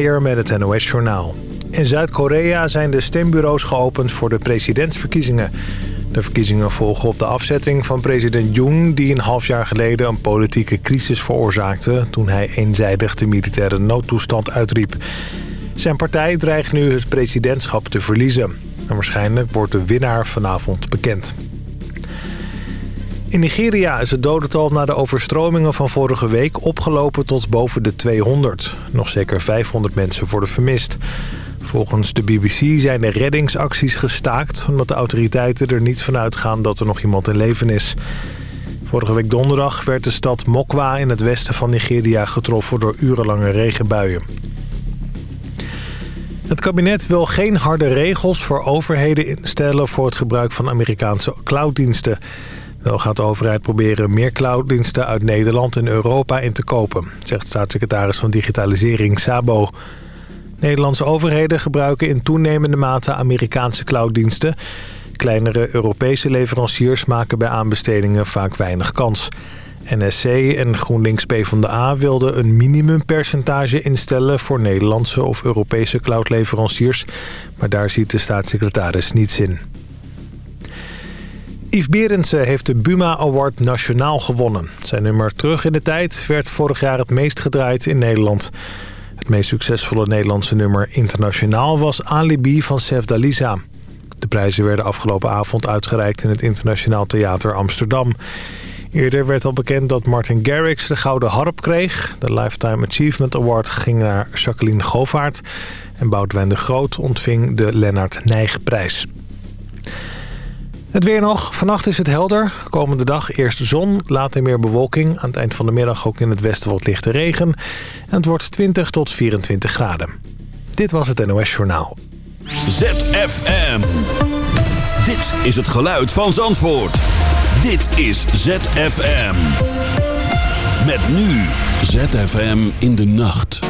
Met het NOS-journaal. In Zuid-Korea zijn de stembureaus geopend voor de presidentsverkiezingen. De verkiezingen volgen op de afzetting van president Yoon... die een half jaar geleden een politieke crisis veroorzaakte... toen hij eenzijdig de militaire noodtoestand uitriep. Zijn partij dreigt nu het presidentschap te verliezen. En waarschijnlijk wordt de winnaar vanavond bekend. In Nigeria is het dodental na de overstromingen van vorige week opgelopen tot boven de 200. Nog zeker 500 mensen worden vermist. Volgens de BBC zijn de reddingsacties gestaakt... omdat de autoriteiten er niet van uitgaan dat er nog iemand in leven is. Vorige week donderdag werd de stad Mokwa in het westen van Nigeria getroffen door urenlange regenbuien. Het kabinet wil geen harde regels voor overheden instellen voor het gebruik van Amerikaanse clouddiensten. Wel gaat de overheid proberen meer clouddiensten uit Nederland en Europa in te kopen, zegt staatssecretaris van Digitalisering Sabo. Nederlandse overheden gebruiken in toenemende mate Amerikaanse clouddiensten. Kleinere Europese leveranciers maken bij aanbestedingen vaak weinig kans. NSC en GroenLinks PvdA wilden een minimumpercentage instellen... voor Nederlandse of Europese cloudleveranciers. Maar daar ziet de staatssecretaris niets in. Yves Berendsen heeft de Buma Award nationaal gewonnen. Zijn nummer Terug in de Tijd werd vorig jaar het meest gedraaid in Nederland. Het meest succesvolle Nederlandse nummer internationaal was Alibi van Sef Dalisa. De prijzen werden afgelopen avond uitgereikt in het Internationaal Theater Amsterdam. Eerder werd al bekend dat Martin Garrix de Gouden Harp kreeg. De Lifetime Achievement Award ging naar Jacqueline Govaert. En Boudewijn de Groot ontving de Lennart Nijgprijs. Het weer nog. Vannacht is het helder. Komende dag eerst zon, later meer bewolking. Aan het eind van de middag ook in het westen wat lichte regen. En het wordt 20 tot 24 graden. Dit was het NOS Journaal. ZFM. Dit is het geluid van Zandvoort. Dit is ZFM. Met nu ZFM in de nacht.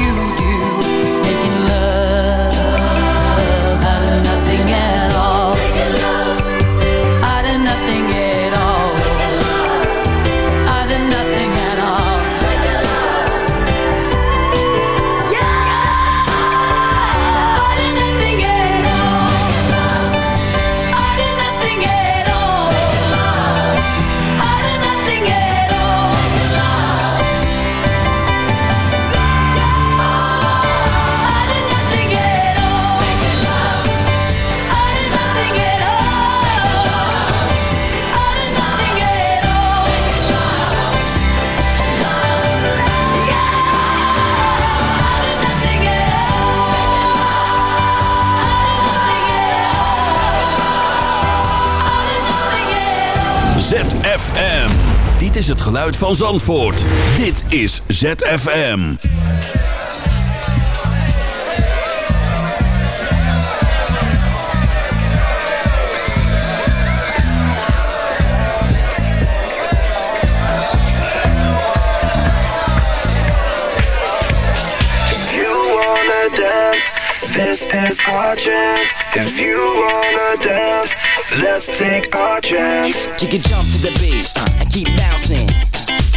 you. is het geluid van Zandvoort. Dit is ZFM. This is our chance. If you wanna dance, let's take our chance. You can jump to the beat.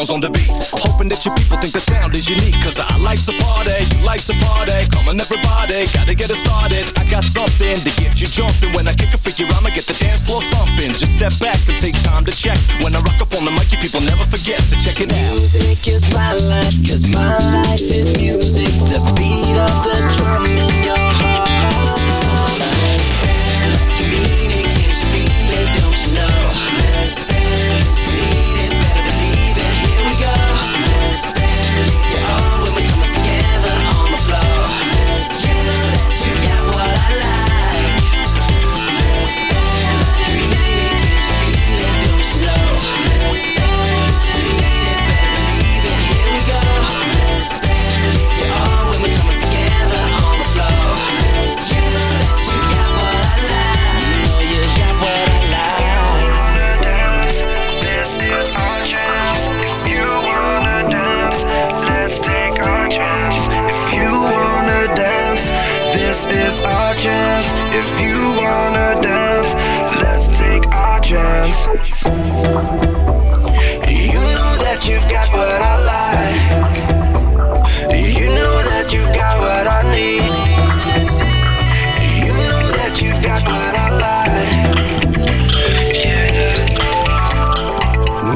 verbal on the beat. Hoping that you people think the sound is unique, cause I like to party, you like to party. Come on, everybody, gotta get it started. I got something to get you jumping. When I kick a figure, I'ma get the dance floor thumping. Just step back and take time to check. When I rock up on the mic, you people never forget, so check it out. Music is my life, cause my life is music. The beat of the drum in your wanna dance, let's take our chance. You know that you've got what I like. You know that you've got what I need. You know that you've got what I like.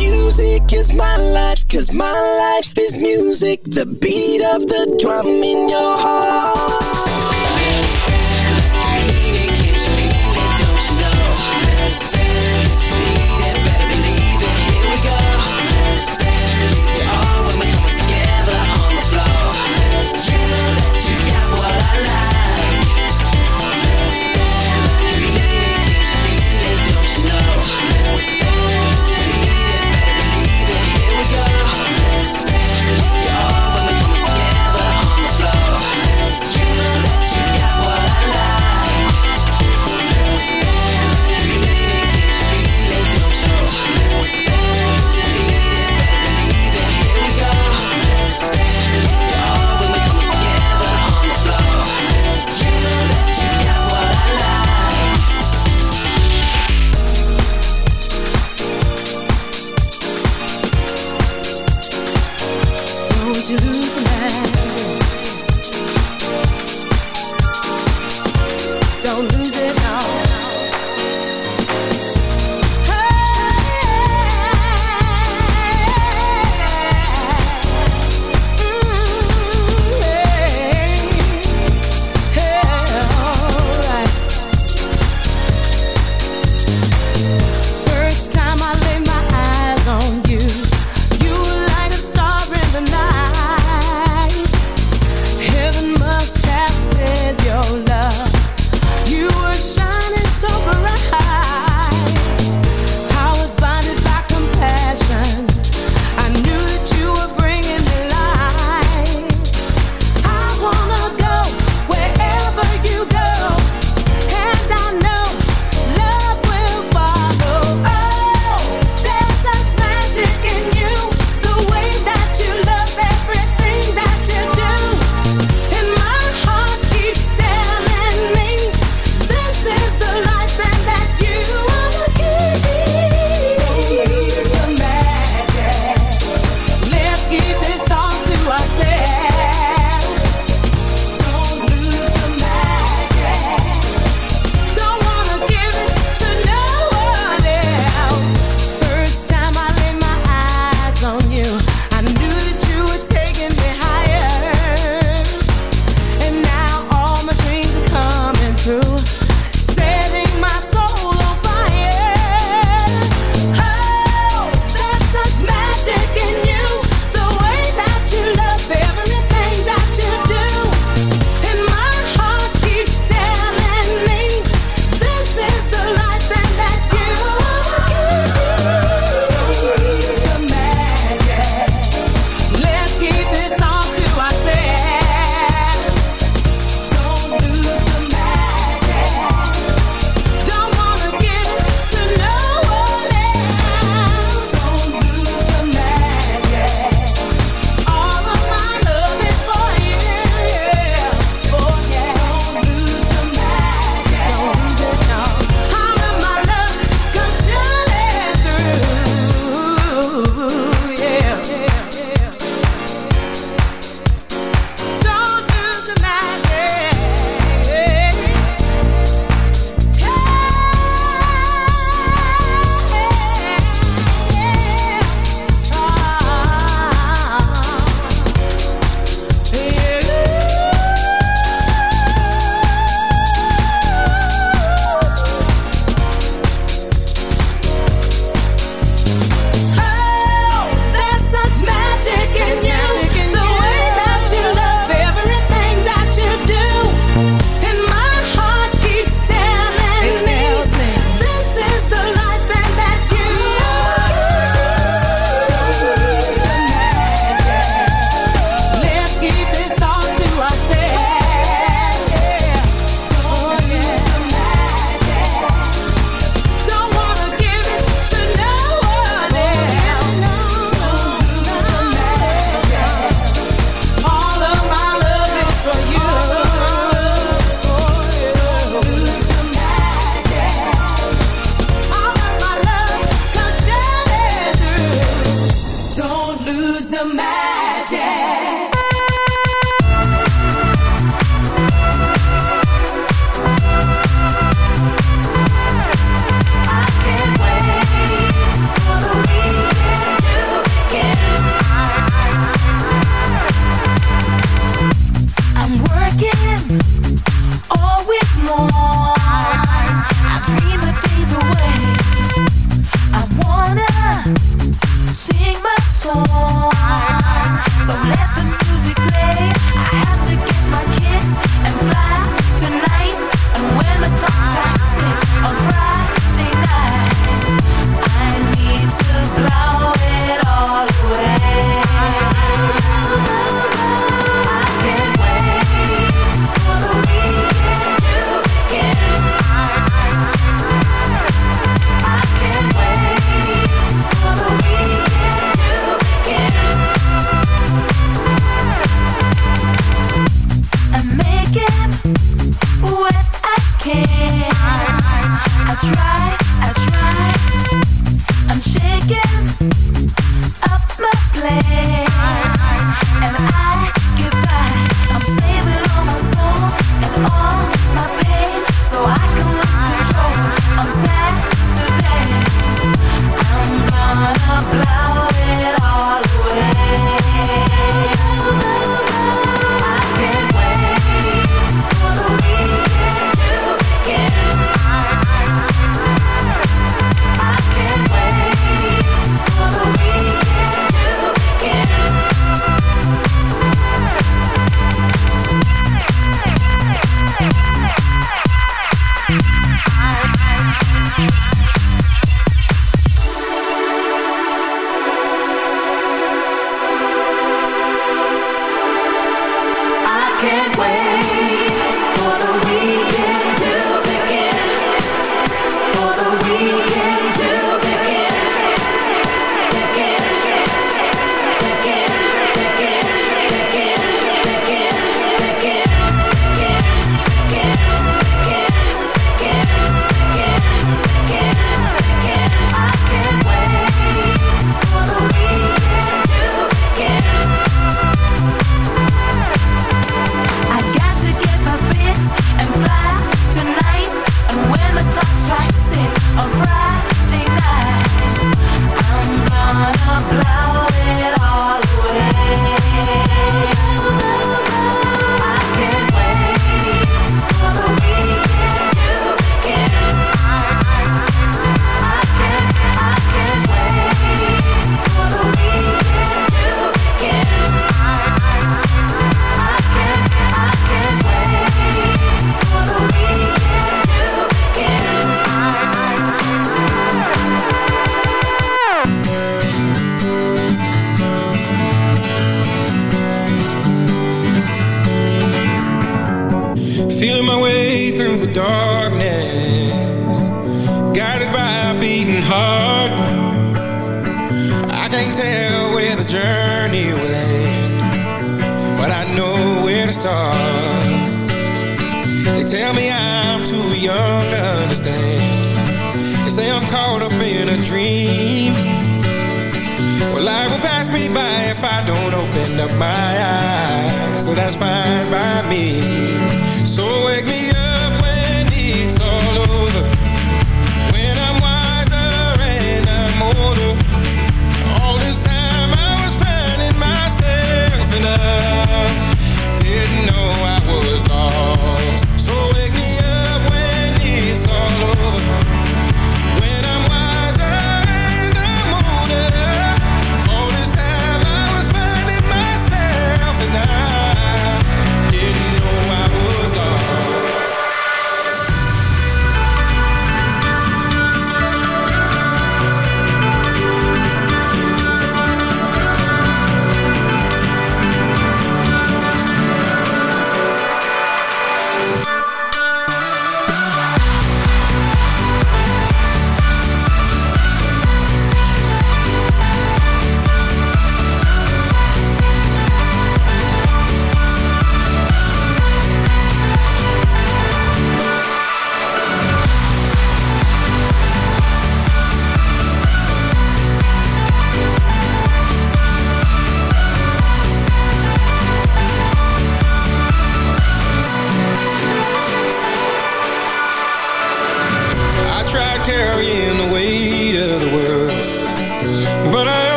Music is my life, cause my life is music. The beat of the drum in your heart.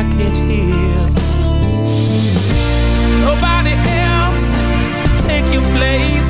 I. Nobody else can take your place.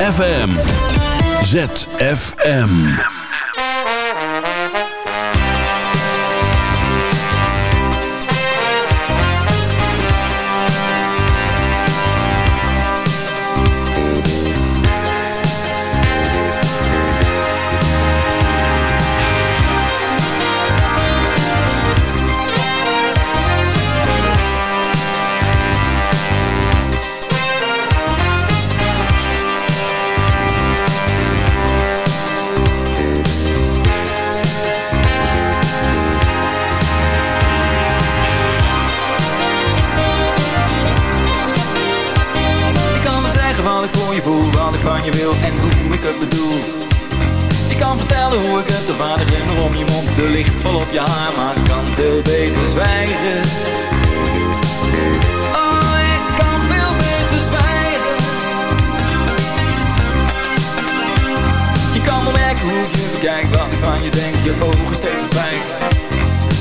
ZFM. ZFM. Je wil en hoe ik het bedoel. Ik kan vertellen hoe ik het, de vader glimmer om je mond, de licht vol op je haar, maar ik kan veel beter zwijgen. Oh, ik kan veel beter zwijgen. Je kan wel merken hoe ik je bekijk, wat ik van je denk, je ogen steeds verdwijgen.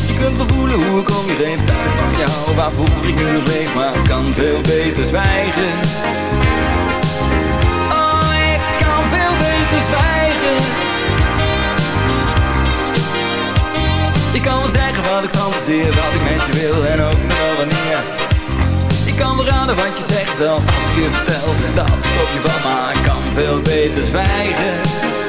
Je kunt wel voelen hoe ik om je heen ik van jou, waarvoor ik nu nog leef, maar kan veel beter zwijgen. Wat ik met je wil en ook nog wanneer. Ik kan raden wat je zegt zelf als ik je vertel dat ik op je van, ik kan veel beter zwijgen.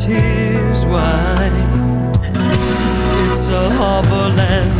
tears wine. It's a harbor land.